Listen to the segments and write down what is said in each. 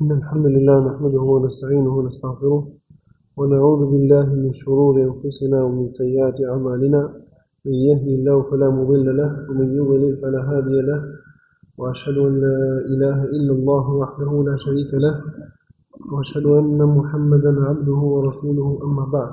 إن الحمد لله نحمده ونستعينه ونستغفره ونعوذ بالله من شرور أنفسنا ومن سيئات أعمالنا من يهدي الله فلا مضل له ومن يضلل فلا هادي له وأشهد أن لا إله إلا الله وحده لا شريك له وأشهد أن محمدا عبده ورسوله أما بعد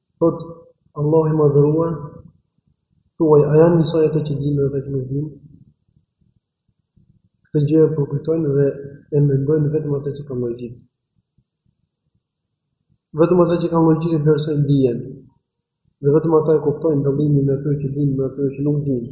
Thotë Allahu i Madhëruar, Thuaj, a janë njësoj ata që dinë dhe ata që nuk dinë? Këtë gjë e përkujtojnë dhe e mendojnë vetëm ata që kanë logjikë. Vetëm ata që kanë logjikë e vlerësojnë dijen. Dhe vetëm ata e kuptojnë dallimin e atyre që dinë me atyre që nuk dinë.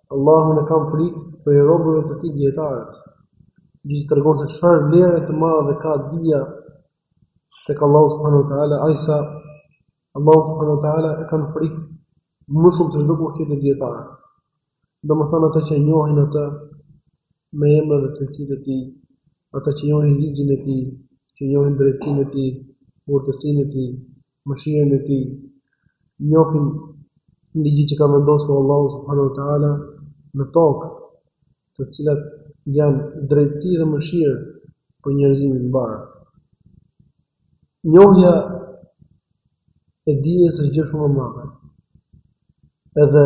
Allahun e kanë frikë prej robërve të tij dijetarët, kjo tregon se çfarë vlere të madhe ka dija tek Allahu subhanahu wa taala, aq sa Allahun subhanahu wa taala e kanë frikë më shumë se çdokush tjetër dijetarët. Domethënë ata që e njohin atë me emra dhe cilësitë e Tij, ata që njohin ligjin e Tij, që njohin drejtësinë e Tij, urtësinë e Tij, mëshirën e Tij, njohin ligjin që ka vendosur Allahu subhanahu wa taala në tokë, të cilat janë drejtësi dhe mëshirë për njerëzimin e mbarë. Njohja e dijes është gjë shumë e madhe. Edhe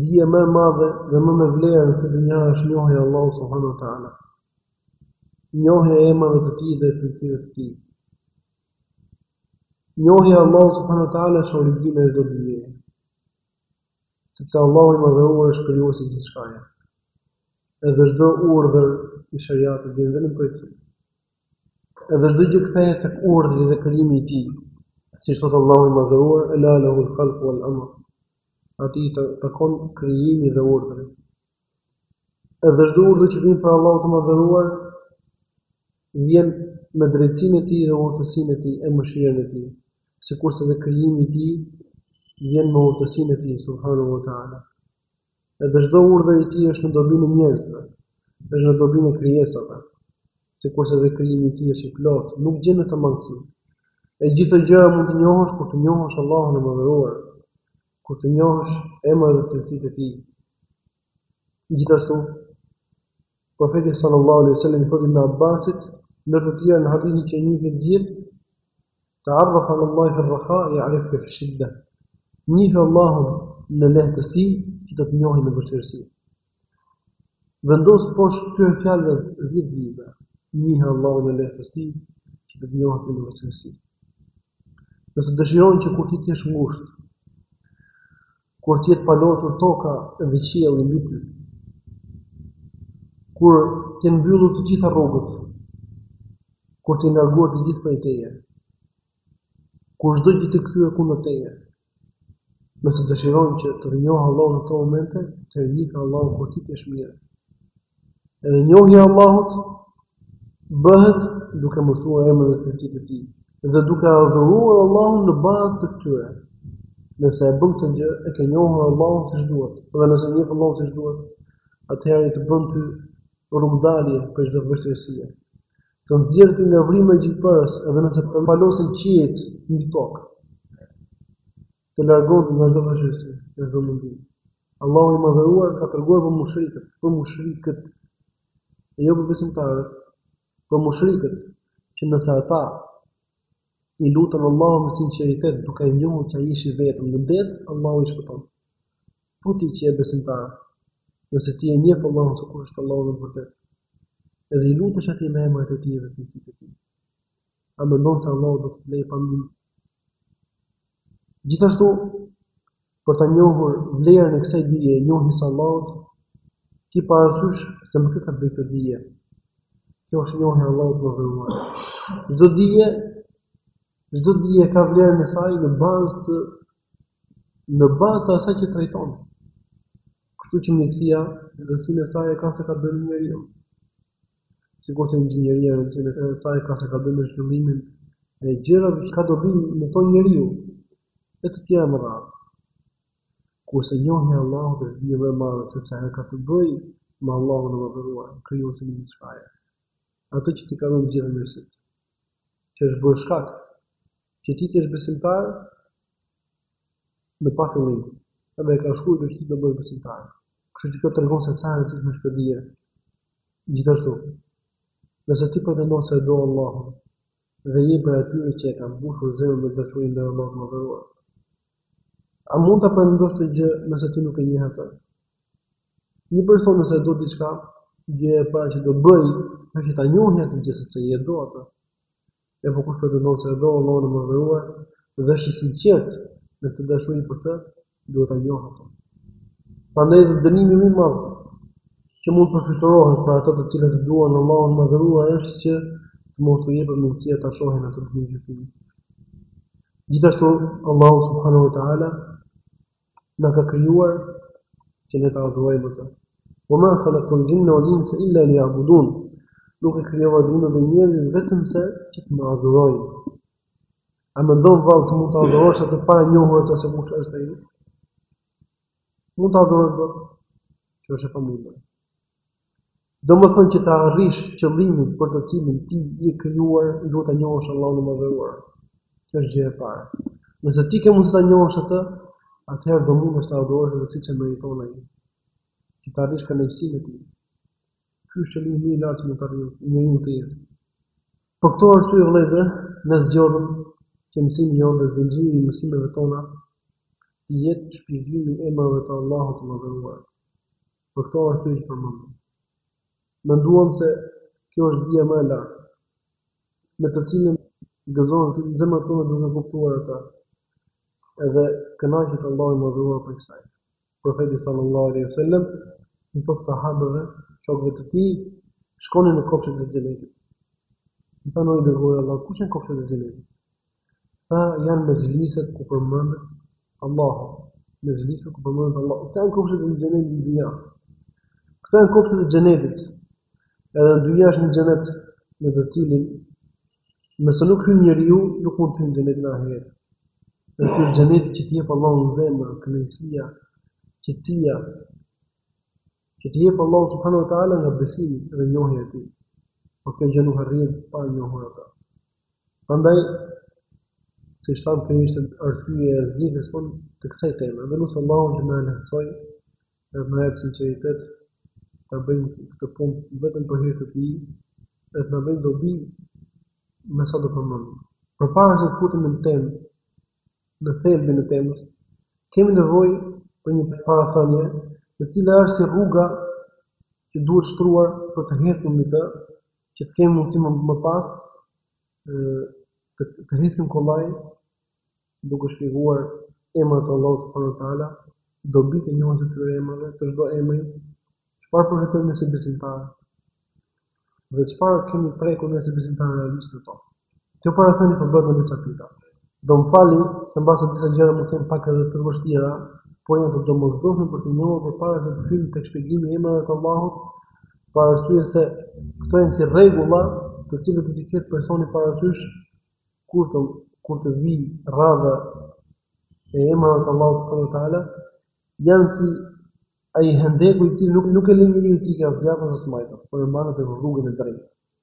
dija më e madhe dhe më me vlerë në këtë dynjë është njohja e Allahut subhanahu wa taala. Njohja e emrave të tij dhe të cilësive të tij. Njohja e Allahut subhanahu wa taala është origjina e çdo dije. Sepse Allahu i madhëruar është krijuesi i gjithçkaje. Edhe çdo urdhër i shariatit vjen vetëm prej tij. Edhe çdo gjë kthehet tek urdhri dhe krijimi i Tij. Siç thotë Allahu i Madhëruar, Ela lehul khalku wal amr. Atij i takon krijimi dhe urdhri. Edhe çdo urdhër që vjen prej Allahut të Madhëruar vjen me drejtësinë e Tij dhe urtësinë e Tij e mëshirën e Tij, sikurse dhe krijimi i Tij vjen me urtësinë e Tij subhanahu wa taala. Edhe çdo urdhër i tij është në dobinë e njerëzve, është në dobinë e krijesave, sikurse edhe krijimi i tij është i plotë, nuk gjen në të mangësi. E gjithë këto gjëra mund të njohësh kur të njohësh Allahun e Madhëruar, kur të njohësh emrat dhe cilësitë e tij. Gjithashtu, Profeti sallallahu alejhi ve sellem i thotë Ibn Abbasit, ndër të tjera në hadithin që e njihni të gjithë, Ta'arraf 'ala Allahi fi ar-rakha ya'rifka fi ash-shidda. Njihe Allahun në lehtësi, që të të njohë në vështirësi. Vendos poshtë këtyre fjalëve 10 viza. Njihe Allahun në lehtësi, që të të njohë në vështirësi. Nëse dëshiron që kur ti të jesh ngushtë, Kur të jetë palosur toka dhe qielli mbi ty. Kur të jenë mbyllur të gjitha rrugët. Kur të jenë larguar të gjithë prej teje. Kur çdo gjë të jetë kthyer kundër teje. Nëse dëshiron që të të njohë Allahu në këto momente, atëherë njihe Allahun kur ti të jesh mirë. Edhe njohja e Allahut Bëhet duke mësuar emrat dhe cilësitë e Tij dhe duke adhuruar Allahun në bazë të këtyre. Nëse e bën këtë gjë, e ke njohur Allahun siç duhet. Dhe nëse e njeh Allahun siç duhet, atëherë ai të bën ty rrugëdalje për çdo vështirësie. Të nxjerr ti nga vrima e gjilpërës, edhe nëse të palosen qiejt mbi tokë. Të largon nga çdo vështirësi, nga çdo mundim. Allahu i madhëruar ka treguar për mushrikët, për mushrikët dhe jo për besimtarët, për mushrikët, që nëse ata i luten Allahut me sinqeritet duke e njohur që ai është i vetëm në det, Allahu i shpëton. Po ti që je besimtar, nëse ti e njeh Allahun se kush është Allahu në të vërtetë, edhe i lutesh atij me emrat e tij dhe cilësitë e tij. A mendon se Allahu do të të lërë pa Gjithashtu, për ta njohur vlerën e kësaj dije e njohjes së Allahut, ki parasysh se me kë ka të bëjë kjo dije. Kjo është njohja e Allahut të Madhëruar. Çdo dije, çdo dije ka vlerën e saj në bazë të në bazë të asaj që trajton. Kështu që mjekësia, rëndësinë e saj e ka se ka të bëjë me njeriun. Sikurse inxhinieria rëndësinë e saj e ka se ka të bëjë me zhvillimin e gjërave që ka dobi me to njeriu, e të tjera me radhë. Kurse njohja e Allahut është dija më e madhe sepse ajo ka të bëjë me Allahun e Madhëruar, Krijuesin e gjithçkaje, Atë që t'i ka dhënë të gjitha mirësitë, që është bërë shkak Që ti të jesh besimtar në pafillim, edhe e ka shkruar që ti do bëhesh besimtar. Kështu që kjo tregon se sa e rëndësishme është kjo dije. Gjithashtu, nëse ti pretendon se e do Allahun dhe je prej atyre që e kanë mbushur zemrën me dashuri ndaj Allahut të madhëruar, a mund ta pretendosh këtë gjë nëse ti nuk e njeh atë? Një person nëse do diçka, gjëja e parë që do bëj, është ta njohë atë gjë sepse e do atë. E po kush pretendon se e do Allahun e Madhëruar dhe është i sinqertë në këtë dashuri për të, duhet ta njohë atë. Prandaj dhe dënimi më i madh që mund të përfytyrohet për ata të cilët e duan Allahun e Madhëruar është që të mos u jepet mundësia ta shohin atë në ditën e gjykimit. Gjithashtu Allahu subhanahu wa taala Na ka krijuar që ne ta adhurojmë atë. Wa ma khalaqtul jinna wal insa illa liya'budun. Nuk i krijova xhinët dhe njerëzit vetëm se që të më adhurojnë. A mendon vallë se mund ta adhurosh atë pa e njohur atë se kush është ai? Mund ta adhurosh? Jo, që është e pamundur. Domethënë që ta arrish qëllimin për të cilin ti je krijuar, duhet ta njohësh Allahun e Madhëruar. Kjo është gjëja e parë. Nëse ti ke mundësi ta njohësh atë, atëherë do mundesh ta adhurosh atë siç e meriton ai. Që ta arrish kënaqësinë me tij. Ky është qëllimi më i lartë që mund të arrijë njeriu në jetë. Për këto arsye vëllezër, ne zgjodhëm që mësimi jonë dhe zinxhiri i mësimeve tona të jetë shpjegimi i emrave të Allahut të Madhëruar. Për këto arsye që përmenda, menduam se kjo është dija më e lartë, me të cilën gëzohen zemrat tona duke kuptuar atë edhe kënaqet Allahu i Madhëruar prej saj. Profeti sallallahu alaihi wasallam u thotë sahabëve, shokëve të tij, shkoni në kopshtet e xhenetit. I thanë o i dërguari i Allahut, kush janë kopshtet e xhenetit? Këta janë mexhliset ku përmendet Allahu. Mexhliset ku përmendet Allahu. Këta janë kopshtet e xhenetit në dynja. Këta janë kopshtet e xhenetit. Edhe në dynja është një xhenet në të cilin nëse nuk hyn njeriu, nuk mund të hyjë në xhenetin e ahiretit. Është ky xhenet që t'i jep Allahu në zemër, kënaqësia, qetësia, që t'i jep Allahu subhanahu wa taala nga besimi dhe njohja e tij. Po kjo gjë nuk arrihet pa njohur atë. Prandaj, siç thamë kjo ishte arsyeja e zgjedhjes sonë të kësaj teme dhe lusim Allahun që të na lehtësojë dhe të na jap sinqeritet ta bëjmë këtë punë vetëm për hir të tij dhe të na bëjë dobi me sa do përmendim. Përpara se të futemi në temë, në thelbin e temës, kemi nevojë për një parathënie e cila është si rruga që duhet shtruar për të ecur mbi të, që të kemi mundësi më më pas ë të të ecim kollaj duke shpjeguar emrat e Allahut subhanahu wa taala, dobitë e njohjes së këtyre emrave, të çdo emri, çfarë përfitojmë ne si besimtarë dhe çfarë kemi prekur ne si besimtarë realisht me to. Kjo parathënie përbëhet në disa pika. Do më falni, se mbase disa gjëra mund të jenë pak edhe të vështira, por janë të domosdoshme për të njohur përpara se të hyjmë tek shpjegimi i emrave të Allahut, për arsye se këto janë si rregulla, të cilët do t'i ketë personi parasysh kur të kur të vijë rradha e emrave të Allahut subhanahu wa taala, janë si ai hendeku i cili nuk nuk e lë njeriun të ikë as djathtas as majtas, por e mban atë rrugën e drejtë.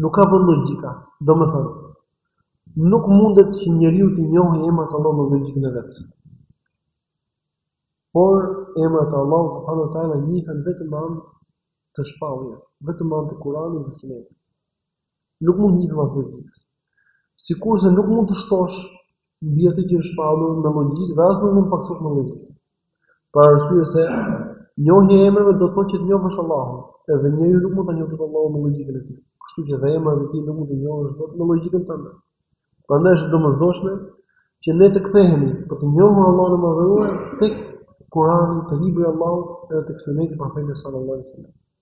Nuk ka vend logjika, domethënë, nuk mundet që njeriu t'i njohë emrat e Allahut me logjikën e vet. Por emrat e Allahut subhanahu wa taala njihen vetëm me anë të shpalljes, vetëm me anë të Kuranit dhe Sunetit. Nuk mund të njihen me logjikë. Sikurse nuk mund të shtosh Mbi atë që është shpallur me logjikë dhe as nuk mund të pakësohet me logjikë. Për arsye se, njohja e emrave do të thotë që të njohësh Allahun, dhe njeriu nuk mund ta njohë dot Allahun me logjikën e tij, kështu që dhe emrat e tij nuk mund t'i njohësh dot me logjikën tënde. Prandaj është e domosdoshme që ne të kthehemi për të njohur Allahun e Madhëruar tek Kurani, te Libri i Allahut edhe tek Suneti i Profetit sallallahu alejhi ve sellem.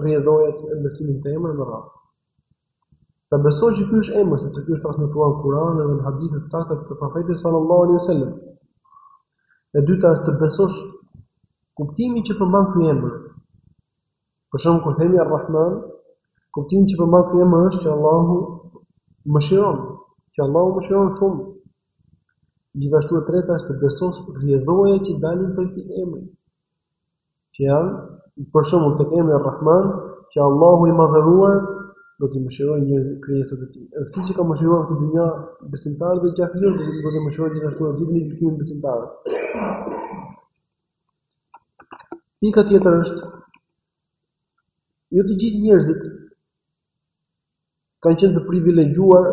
rrjedhojat e besimit te emri me radhë. Të besosh që ky është emër, sepse ky është transmetuar në Kur'an dhe në hadithe të sakta të Profetit sallallahu alaihi wasallam. E dyta është të besosh kuptimin që përmban ky emër. Për shembull kur themi Ar-Rahman, kuptimi që përmban ky emër është që Allahu mëshiron, që Allahu mëshiron shumë. Gjithashtu e treta është të besosh rrjedhojat që dalin prej këtij emri. që janë, për shembull, tek emri Ar-Rahman, që Allahu i Madhëruar do t'i mëshirojë njerëzit, krijesat e Tij. Edhe siç i ka mëshiruar në këtë dynjë besimtarët dhe kafirët, do t'i do t'i mëshirojë gjithashtu edhe ditën e gjykimit besimtarët. Pika tjetër është jo të gjithë njerëzit Kanë qenë të privilegjuar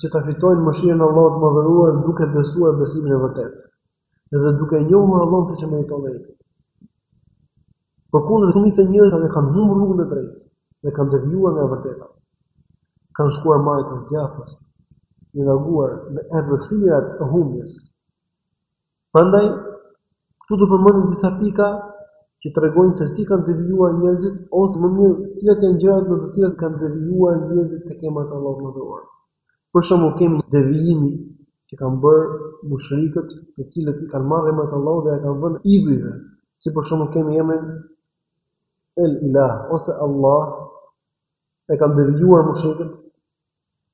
që ta fitojnë mëshirën e Allahut të Madhëruar duke besuar besimin e vërtetë dhe duke e njohur Allahun siç e meriton ai. Përkundrazi shumica e njerëzve kanë humbur rrugën e drejtë dhe kanë devijuar nga e vërteta. Kanë shkuar majtas djathtas, i larguar në errësirat e humbjes. Prandaj, këtu do përmendim disa pika që tregojnë se si kanë devijuar njerëzit ose më mirë, cilat janë gjërat në të cilat kanë devijuar njerëzit tek emrat e Allahut të Madhëruar. Për shembull, kemi devijimin që kanë bërë mushrikët, të cilët i kanë marrë emrat e Allahut dhe ia kanë vënë idhujve, si për shembull kemi emrin El Ilah ose Allah e kanë devijuar mushrikët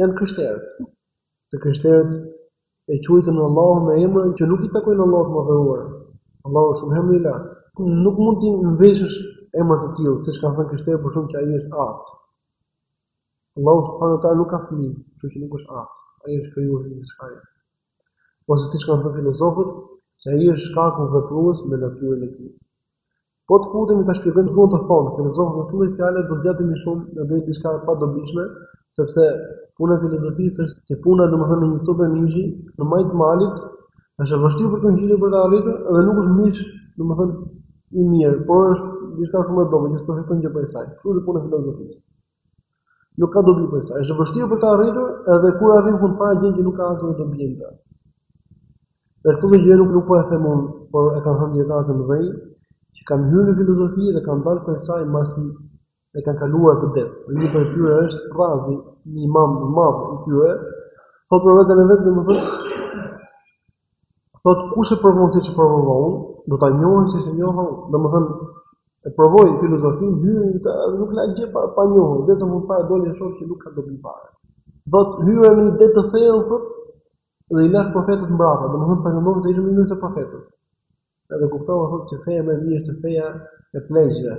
Janë krishterët. Të krishterët e quajtën Allahun me emra që nuk i takojnë Allahut Madhëruar. Allahu është shumë i lartë. Nuk mund t'i mveshësh emra të tillë, siç kanë thënë krishterët për shembull që ai është At. Allahu subhanahu wa taala nuk ka fëmijë, kështu që nuk është At. Ai është krijues i gjithçkaje. Ose siç kanë thënë filozofët, se ai është shkaku veprues me natyrën e tij. Po të futemi ta shpjegojmë ç'duan të thonë filozofët me këto lloj fjalë do zgjatemi shumë në një diçka të padobishme, sepse puna e filozofisë është si puna domethënë e një copë mishi, në majë të malit, është e vështirë për të ngjitur për ta arritur dhe nuk është mish, domethënë i mirë, por është diçka shumë e dobët që s'përfiton gjë prej saj. Kjo është puna e filozofisë. Nuk ka dobi prej saj. Është e vështirë për ta arritur, edhe kur arrin në fund fare gjen që nuk ka asnjë dobi në të. Dhe këtë gjë nuk nuk po e them unë, por e kanë thënë dijetarë të mëdhenj, që kanë hyrë në filozofi dhe kanë dalë prej saj mbasi e kanë kaluar këtë det. Dhe një prej tyre është Razi, një imam i madh i tyre, thotë për veten e vet domethënë Thotë kush e provon siç e provova unë, do ta njohë siç e njoha unë. Domethënë e provoi filozofinë, hyri në këtë dhe nuk la gjë pa pa njohur, vetëm në fund fare doli e sheh që nuk ka dobi fare. Thotë hyra në një det të thellë thotë dhe i lash profetët mbrapa, domethënë pretendonte se ishte më i mirë se profetët. Edhe kuptova thotë që feja më e mirë është feja e pleqve,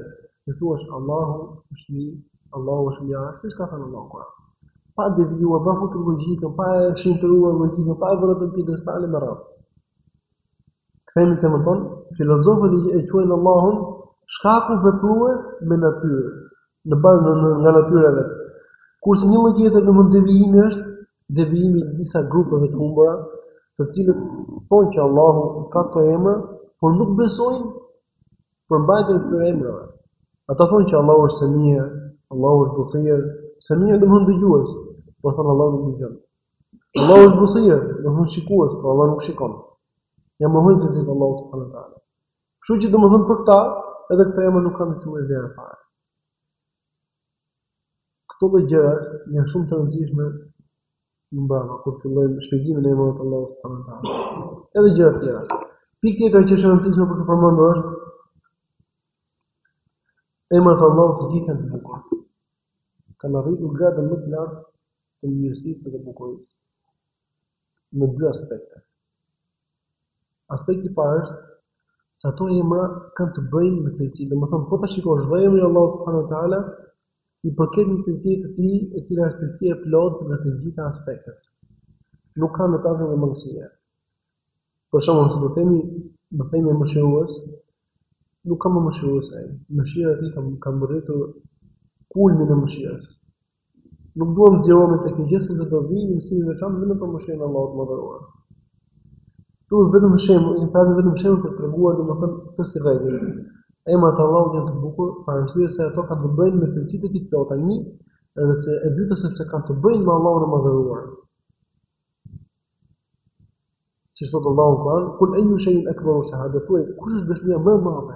të thuash Allahu është një, Allahu është një ashtu siç ka thënë Allahu në Kur'an. Pa devijuar, pa futur logjikën, pa e shenjtëruar logjikën, pa e vënë në piedestal e me radhë. Kthehemi në temën tonë, filozofët e quajnë Allahun shkaku veprues me natyrë, në bazë në, në, nga natyra e vet. Kurse një lloj tjetër domethënë devijimi është Devijimi i disa grupeve të humbura, të cilët thonë që Allahu ka këto emra, por nuk besojnë përmbajtjen e këtyre emrave. Ata thonë që Allahu është Semi, Allahu është Basir, Semi domethënë dëgjues, por thonë Allahu nuk dëgjon. Allahu është Basir, domethënë shikues, por Allahu nuk shikon. Ia mohojnë cilësitë Allahut subhanahu wa taala. Kështu që domethënë për këta, edhe këta emra nuk kanë asnjë vlerë fare. Këto lloj gjërash janë shumë të rëndësishme më mbrapa kur fillojmë shpjegimin e emrave të Allahut subhanehu ue teala. Edhe gjëra të tjera. Pikë tjetër që është e rëndësishme për t'u përmendur është emrat e Allahut të gjithë janë të bukur. Kanë arritur gradën më të lartë të mirësisë dhe bukurisë. në dy aspekte. Aspekti i parë është se ato emra kanë të bëjnë me cilësi. Domethënë, po të shikosh çdo emër i Allahut subhanehu ta'ala, i përket një cilësie të tij, e cila është cilësi e plotë në të gjitha aspektet. Nuk ka në të asnjë mangësi. Për shembull, nëse do themi, më themi është mëshirues, nuk ka më mëshirues se ai. Mëshira e tij ka, ka mbërritur kulmin e mëshirës. Nuk duam të zgjerohemi te kjo gjë sepse do vijë një mësim i veçantë vetëm për mëshirën e Allahut të Madhëruar. Këtu vetëm shembull, e themi vetëm shembull për të treguar domethënë këtë si rregull. Emrat e Allahut janë të bukur, për arsye se ato kanë të bëjnë me cilësitë e tij të plota, një, edhe se e dyta sepse kanë të bëjnë me Allahun e Madhëruar. Si thotë Allahu në Kur'an, "Kul ayyu shay'in akbaru shahadatu", kush është dëshmia më e madhe?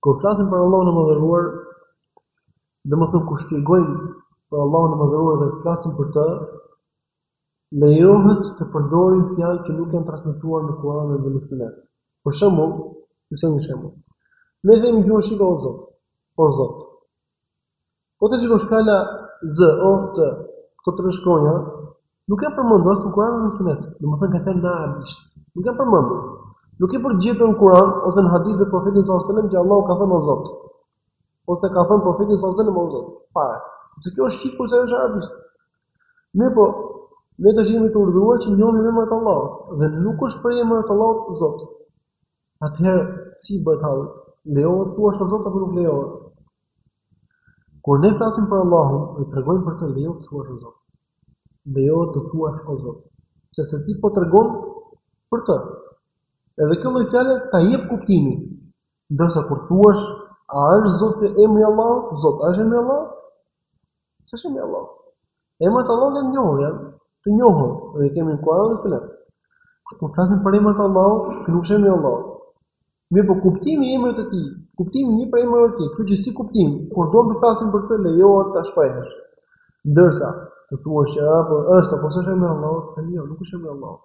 Kur flasim për Allahun e Madhëruar, domethënë kur shpjegojmë për Allahun e Madhëruar dhe flasim për të, lejohet të përdorim fjalë që nuk janë transmetuar në Kur'an dhe në Sunet. Për shembull, ju them një shembull. Ne themi në gjuhën shqipe o Zot. O Zot. Po të shikosh fjala z o t këto tre shkronja nuk janë përmendur as në Kur'an as në Sunet, domethënë ka thënë në arabisht. Nuk janë përmendur. Nuk e gjen në Kur'an ose në hadithe të profetit sallallahu alajhi wasallam që Allahu ka thënë o Zot. Ose ka thënë profeti sallallahu alajhi wasallam o Zot. Para. Se kjo është shqip kurse ajo është arabisht. Mirëpo, ne jemi të urdhëruar që njohim emrat e Allahut dhe nuk është prej emrave të Allahut Zot. Atëherë, si i bëhet halli? Lejohet të thuash o Zot apo nuk lejohet? Kur ne flasim për Allahun dhe tregojmë për të, lejohet të thuash o Zot. Lejohet të thuash o Zot, sepse ti po tregon për të. Edhe kjo lloj fjale ta jep kuptimin. Ndërsa kur thua, a është Zot emri i Allahut? Zot, a është emri i Allahut? S'është emri i Allahut. Emrat e Allahut janë të njohur, janë të njohur, dhe i kemi në Kur'an dhe Sunet. Kur po flasim për emrat e Allahut, ky nuk është emri i Allahut. Mirëpo kuptimi i emrit të tij, kuptimi i një prej emrave të tij, kështu që si kuptim, kur do të flasim për të lejohet ta shprehësh. Ndërsa, të thuash që apo është apo s'është emri i Allahut, themi jo, nuk është emri i Allahut.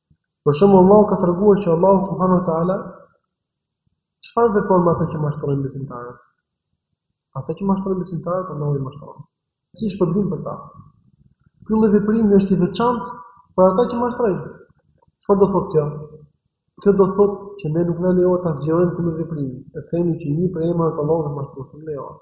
Për shembull, Allahu ka treguar që Allahu subhanahu wa taala çfarë vepron me ata që mashtrojnë besimtarët? Ata që mashtrojnë besimtarët, Allahu i mashtron. Si shpërblim për ta. Ky lloj veprimi është i veçantë për ata që mashtrojnë. Çfarë do thotë kjo? Kjo do thotë që ne nuk na lejohet ta zgjerojmë këtë veprim, e të themi që një prej emrave të Allahut është mashtrues, nuk lejohet.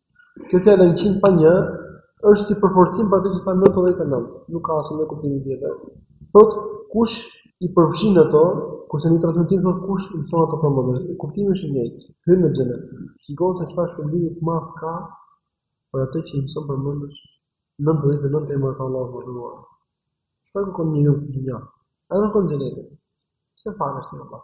Kjo fjalë njëqind pa një është si përforcim për atë që tha nëntëdhjetë e nëntë, nuk ka asnjë kuptim tjetër. Thotë kush i përfshin ato, kurse në një transmetim thotë kush i mëson ato përmendësh. Kuptimi është i njëjtë, hyn në xhenet. Shikoni se çfarë shpërblimi të madh ka për atë që i mëson përmendësh nëntëdhjetë e nëntë emra të Allahut të Madhëruar. Çfarë kërkon njeriu në këtë dynjë? Ai kërkon xhenetin. Pse falesh ti Allah?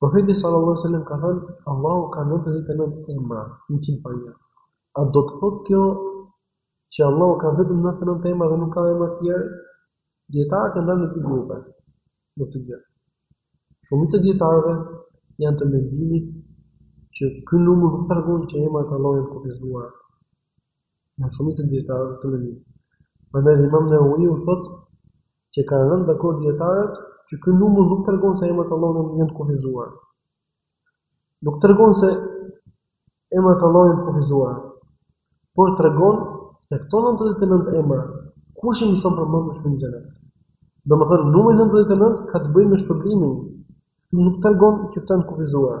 Profeti sallallâhu alejhi ve sellem ka thënë, Allahu ka nëntëdhjetë e nëntë emra, njëqind pa një. A do të thotë kjo që Allahu ka vetëm nëntëdhjetë e nëntë emra dhe nuk ka emra të tjerë? Dijetarët janë ndarë në dy grupe në këtë gjë. Shumica e dijetarëve janë të mendimit që ky numër nuk tregon që emrat e Allahut janë kufizuar. Pra shumica e dijetarëve të këtij mendimi. Prandaj Imam Neveviu thotë që kanë rënë dakord dijetarët që ky numër nuk tregon se emrat e Allahut janë janë të kufizuara. Nuk tregon se emrat e Allahut janë të kufizuara, por tregon se këto 99 emra kush i mëson përmendësh hyn në xhenet. Domethënë, numri 99 ka të bëjë me shpërblimin, nuk tregon që këta janë të kufizuara.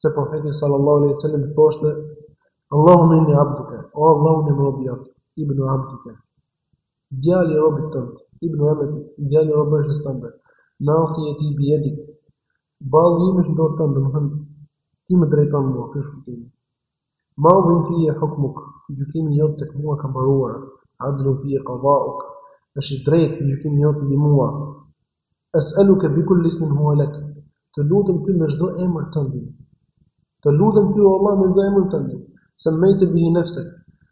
se profeti sallallahu alaihi wasallam thoshte Allahumma inni abduke o Allah unë jam robi jot ibnu abdike djali i robit tënd ibnu emetik djali i robëreshës tënde nasijeti bijedik balli im është në dorën tënde domethënë ti më drejton mua kështu kuptimi Madin fije hukmuk, gjykimi jot tek mua ka mbaruar, adlun fije qadauk, është i drejtë gjykimi jot mbi mua, es'eluke bi kulli ismin hua lek, të lutem ty me çdo emër tëndin, të lutem ty o Allah me çdo emër tëndin, semmejte bihi nefsek,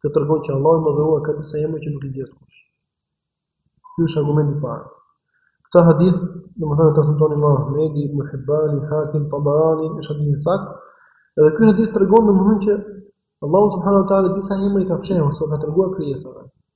Kjo tregon që Allahu i Madhëruar ka disa emra që nuk i di askush. Ky është argumenti i parë. Këtë hadith, domethënë e transmeton Imam Ahmedi, Ibn Hibani, Hakim, Tabarani, është hadith i saktë. Edhe ky hadith tregon domethënë që Allahu subhanahu wa taala disa emra i ka fshehur, s'ua ka treguar krijesave.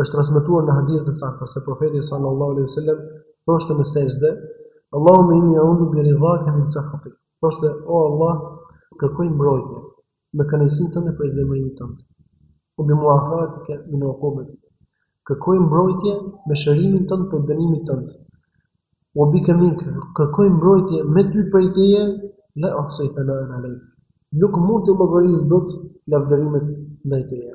Është transmetuar në hadithe të sakta se Profeti sallallahu alejhi ue sellem thoshte në sexhde, Allahumma inni a'udhu bi ridhake min sakhatik, thoshte, O Allah, kërkoj mbrojtje me kënaqësinë tënde prej zemërimit tënd, wa bi mu'afatike min uqubatik, kërkoj mbrojtje me shërimin tënd prej dënimit tënd, wa bika minke, kërkoj mbrojtje me ty prej teje, la uhsi thana'an alejk, nuk mund të llogaris dot lavdërimet ndaj teje.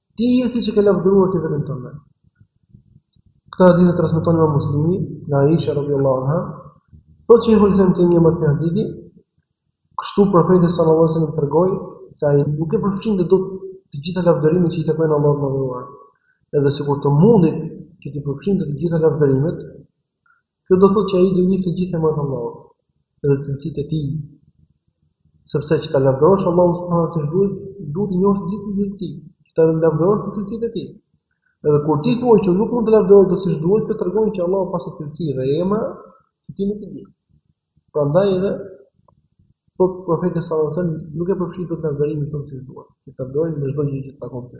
Ti je siç e ke lavdëruar ti veten tënde. Këtë hadith e transmeton Imam Muslimi nga Aisha radhiyallahu anha, thotë se Hulzem te një mbas një hadithi, kështu profeti sallallahu alaihi wasallam tregoi se ai nuk e përfshinte dot të gjitha lavdërimet që i takojnë Allahut të madhëruar. Edhe sikur të mundej që t'i përfshinte të gjitha lavdërimet, Kjo do thotë që ai do njihte gjithë emrat e Allahut dhe cilësitë e tij, sepse që ta lavdërosh Allahun subhanahu siç duhet, duhet të njohësh të gjithë cilësitë e tij, që ta lavdërosh për cilësitë e tij. Edhe kur ti thua që nuk mund të lavdërosh dot siç duhet, kjo tregon që Allahu paska cilësi dhe emra që ti nuk i di. Prandaj edhe Po profeti sallallahu alajhi wasallam nuk e përfshin dot lavdërimin atë siç duhet, që ta lavdërojë me çdo gjë që i takonte.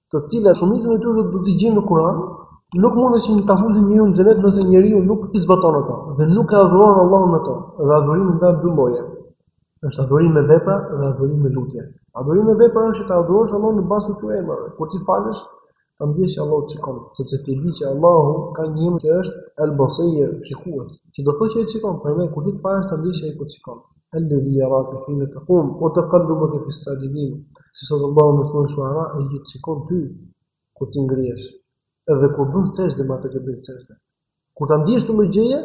të cilat shumicën e tyre do t'i gjejmë në Kur'an, nuk mundet që ta fusin njeriun në xhenet nëse njeriu nuk i zbaton ato dhe nuk e adhuron Allahun me to. Dhe adhurimi ka dy lloje. Është adhurim me vepra dhe adhurim me lutje. Adhurim me vepra është të adhurosh Allahun në bazë të këtyre emrave. Kur ti falesh, të ndjesh që Allahu të shikon, sepse ti di që Allahu ka një emër që është El-Basir, shikues. Që do të thotë që Ai shikon, prandaj kur ti falesh, të ndjesh që ai po të shikon. Ellezi jerake hine tekumë, ue tekallubeke fis saxhidinë, siç thotë Allahu në suren Shuara, Ai që të shikon ty kur ti ngrihesh, edhe kur bën sexhde me ata që bëjnë sexhde. Kur ta ndiesh këtë ndjenjë,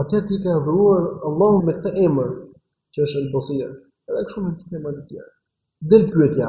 atëherë ti e ke adhuruar Allahun me këtë emër, që është El-Basir. Edhe kështu me disa emra të tjerë. Del pyetja,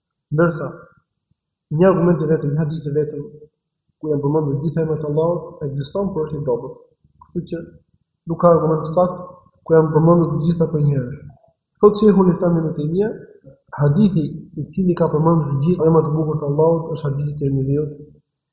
Ndërsa, një argument i vetëm, një hadith i vetëm, ku janë përmendur të gjitha emrat e Allahut, ekziston, por është i dobët. Kështu që nuk ka argument të saktë ku janë përmendur të gjitha për njëherë. Thotë Sheikhul Islam Ibn Taymija, hadithi i cili ka përmendur të gjitha emrat e bukur të Allahut është hadithi i Tirmidhiut,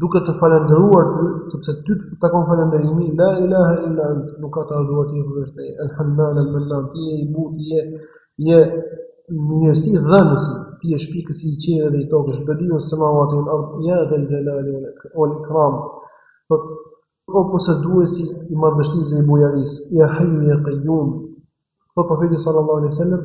Duke të falënderuar Ty, sepse Ty të takon falënderimi, la ilahe illa ent, nuk ka të adhuruar tjetër përveç Teje, El Hannan, El Mannan, Ti je i butë, Ti je, je mirësi dhënësi, Ti je shpikësi i qiejve dhe i tokës, Bediu Semawati wal Ard, Ya Dhal Jalali wal Ikram. O poseduesi i madhështisë dhe i bujarisë, Ya Hayy Ya Qayyum. Thot profeti sallallahu alaihi wasallam,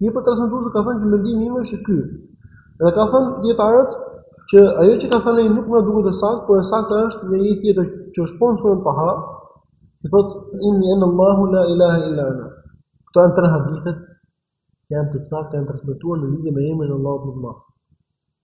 Një prej transmetuesve ka thënë që mendimi im është ky. Dhe kanë thënë dijetarët që ajo që ka thënë ai nuk më duket e saktë, por e saktë është një jetë tjetër që është po në suren Taha, që thotë inni en Allahu la ilaha illa ana. Këto janë tre hadithe që janë të sakta, janë transmetuar në lidhje me emrin e Allahut më të Madh.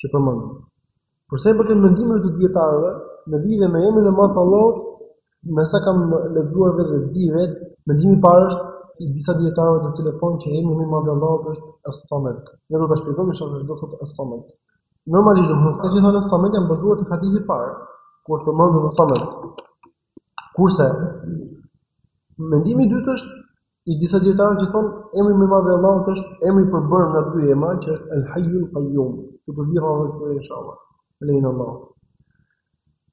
që përmendëm. Për sa i përket mendimeve të dijetarëve në lidhje me emrin e madh të Allahut, me sa kam lexuar vetë dhe di vetë, mendimi i parë është i disa dijetarëve të cilët thonë që emri më i madh i Allahut është As-Samed. Ne do ta shpjegojmë inshallah çfarë do të thotë As-Samed. Normalisht domethënë këta që thonë As-Samed janë bazuar te hadithi i parë, ku është përmendur As-Samed. Kurse mendimi i dytë është I disa dijetarëve që thonë, emri më i madh i Allahut është emri i përbërë nga dy emra që është El Hayyu El Qayyum, do t'i vijë radha dhe këtij inshallah, me lejen e Allahut.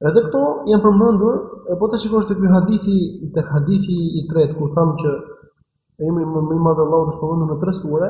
Edhe këto janë përmendur, po të shikosh te ky hadithi, te hadithi i tretë, ku thamë që emri më i madh i Allahut është përmendur në tre sure,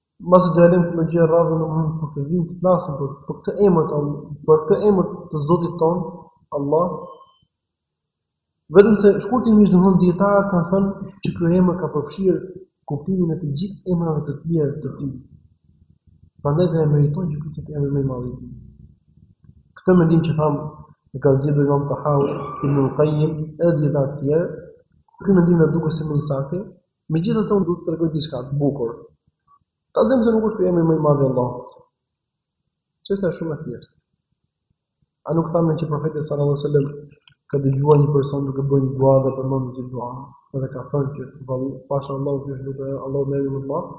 Mbase do ndalemi më gjerë radhën, domethënë kur të vijmë të flasim për për këtë emër të për këtë emër të Zotit ton, Allah. Vetëm se shkurtimisht domethënë dijetarët kanë thënë që ky emër ka përfshirë kuptimin e të gjithë emrave të tjerë të tij. Prandaj dhe e meriton që ky të jetë emri më i madh. Këtë mendim që thamë e ka zgjedhur Imam Tahawi, Ibn Qayyim, edhe dijetarë të tjerë, ky mendim na duket si më i saktë, Megjithatë unë do të tregoj diçka të bukur. Ta zëmë se nuk është ky emri më i madh i Allahut. Çështja është shumë e thjeshtë. A nuk thamë që profeti sallallahu alajhi wasallam ka dëgjuar një person duke bërë një dua dhe përmendëm gjithë duan, dhe ka thënë që vallahi pasha Allahun që e ka lutur Allahun me emrin më të madh.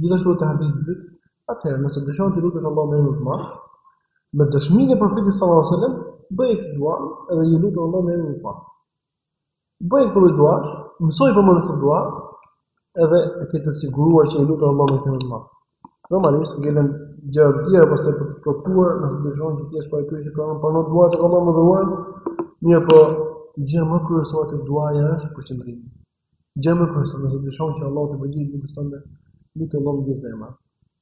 Gjithashtu te hadithi i dytë, atëherë nëse dëshon ta lutësh Allahun me emrin më të madh, me dëshminë e profetit sallallahu alajhi wasallam, bëj këtë dua dhe e lute Allahun me emrin më të madh. Bëje këtë dua, mësoje përmendësh këtë dua, edhe e ke të siguruar që e lute Allahun me emrin më të madh. Normalisht, ngelen gjëra të tjera, përse për të procuar, në të dëshonë që tjeshtë për e kërë që për në për në duar të këmë më dhuar, mirëpo, gjëja më kryesore te duaja është për që më rritë. Gjëja më kryesore, nëse dëshiron që Allahu të përgjigjet, në të sëndë, lutë Allah në gjithë dhe ma.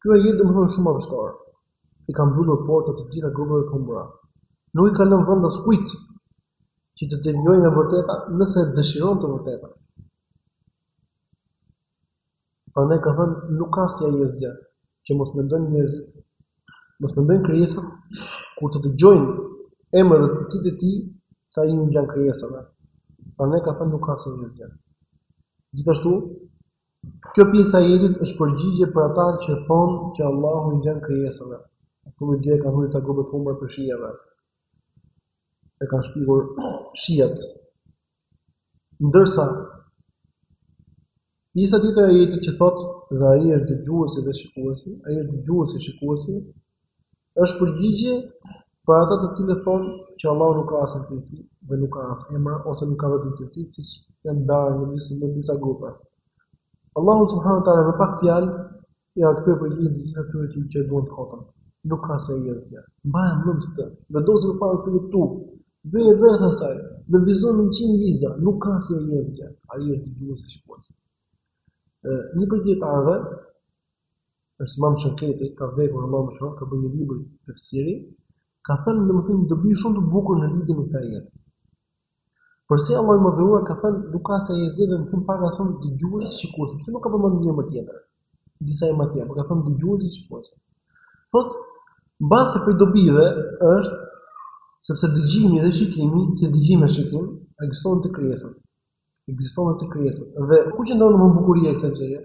Ky ajet domethënë shumë madhështore. I ka mbyllur portat të gjitha grupeve të humbura. Nuk i ka lënë vend askujt që të devijojë nga e vërteta nëse e dëshiron të vërtetën. Prandaj ka thënë nuk ka si ai asgjë që mos mendojnë njerëzit, mos mendojnë krijesat kur t'i dëgjojnë emrat dhe cilësitë e tij se ai i ngjan krijesave. Prandaj ka thënë nuk ka si ai asgjë. Gjithashtu Kjo pjesë e ajetit është përgjigje për ata që thonë që Allahu i ngjan krijesave. Këtë gjë e kanë thënë ca grupe të humbura të shijave. E kanë shpikur shijat. Ndërsa pjesa tjetër e ajetit që thotë dhe ai është dëgjuesi dhe shikuesi, ai është dëgjuesi, shikuesi, Është përgjigje për ata të cilët thonë që Allahu nuk ka asnjë cilësi dhe nuk ka as emra ose nuk ka vetëm cilësi, siç janë ndarë në disa në disa grupe. Allahu subhanahu wa taala me pak fjalë i ka kthyer përgjigjen të gjithë atyre që e kërkojnë të kotën. Nuk ka si ai asgjë. Mbaje mend këtë. Vendosi përpara syve të tu. Dhe e poshtë saj, nënvizo një qind viza, nuk ka si ai asgjë. Ai është dëgjuesi, shikuesi. Një prej dijetarëve, Osman Shoketi, ka vdekur Allahu e mëshiroftë, ka bërë një libër tefsiri, ka thënë domethënë një dobi shumë të bukur në lidhje me këtë ajet. Përse Allahu i Madhëruar ka thënë nuk ka si ai asgjë dhe më pas ka thënë dëgjuesi, shikuesi, pse nuk ka përmendur një emër tjetër? Disa emra të tjerë, por ka thënë dëgjuesi, shikuesi. Thotë mbase prej dobive është sepse dëgjimi dhe shikimi, si dëgjim e shikim, ekziston te krijesat. Ekziston edhe te krijesat. Dhe ku qëndron domthonë bukuria e kësaj gjëje?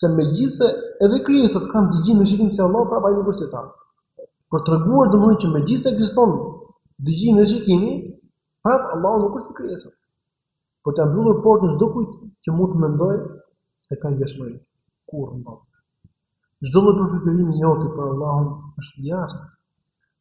Se megjithëse edhe krijesat kanë dëgjim dhe shikim si Allahu, prapë ai nuk është si ta. Për të treguar domthonë që megjithëse ekziston dëgjimi dhe shikimi, prapë Allahu nuk është si krijesat. Për t'ia mbyllur portën çdo kujt që mund të mendojë se ka ngjashmëri. Kurrë në botë. Çdo lloj përfytyrimi i joti për Allahun është jashtë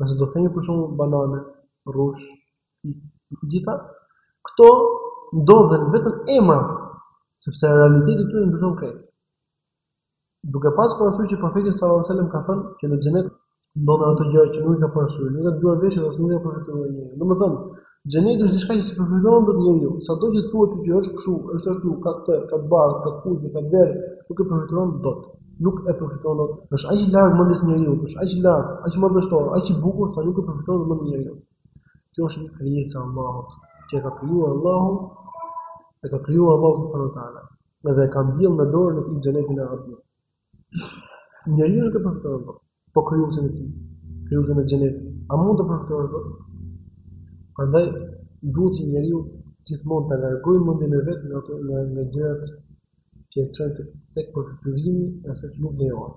Nëse do themi për shembull banane, rrush, fik, e të gjitha këto ndodhen vetëm emra, sepse realiteti i tyre ndryshon krejt. Duke pas parasysh që profeti sallallahu alajhi wasallam ka thënë që në xhenet ndodhen ato gjëra që nuk i ka parë sy, nuk ka dëgjuar vesh dhe nuk ka përfytyruar njeri. Domethënë, Xheneti është diçka që s'e përfytyron dot njeriu, sado që të thuhet që kjo është kështu, është ashtu, ka këtë, ka të bardhë, ka të kuqe, ka të verdhë, nuk e përfytyron dot. Nuk e përfytyron dot. Është aq larg mendjes së njeriut, është aq larg, aq madhështor, aq i bukur sa nuk e përfytyron dot mendja e njeriut. Kjo është një krijesë e Allahut, që e ka krijuar Allahu, e ka krijuar Allahu subhanahu wa taala, dhe e ka mbjellë me dorën e tij xhenetin e Adnit. Njeriu nuk e përfytyron dot. Po krijuesin e tij, krijuesin e xhenetit, a mund ta përfytyrojë dot? Prandaj duhet që njeriu gjithmonë të largojë mendjen e vet nga ato nga nga gjërat që e çojnë tek përfytyrimi e asaj që nuk lejohet.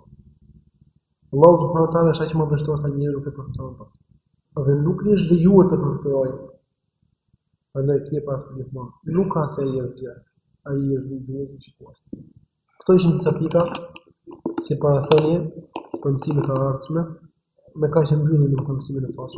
Allahu subhanahu wa taala është aq madhështor sa njeriu nuk e përfytyron dot. Dhe nuk i është lejuar ta përfytyrojë. Prandaj ti e pas gjithmonë. Nuk ka si ai asgjë. Ai është i dëgjuesi, shikuesi. Këto ishin disa pika si parathënie për mësimet e ardhshme. Me kaq e mbyllim domethënë mësimin e sotëm.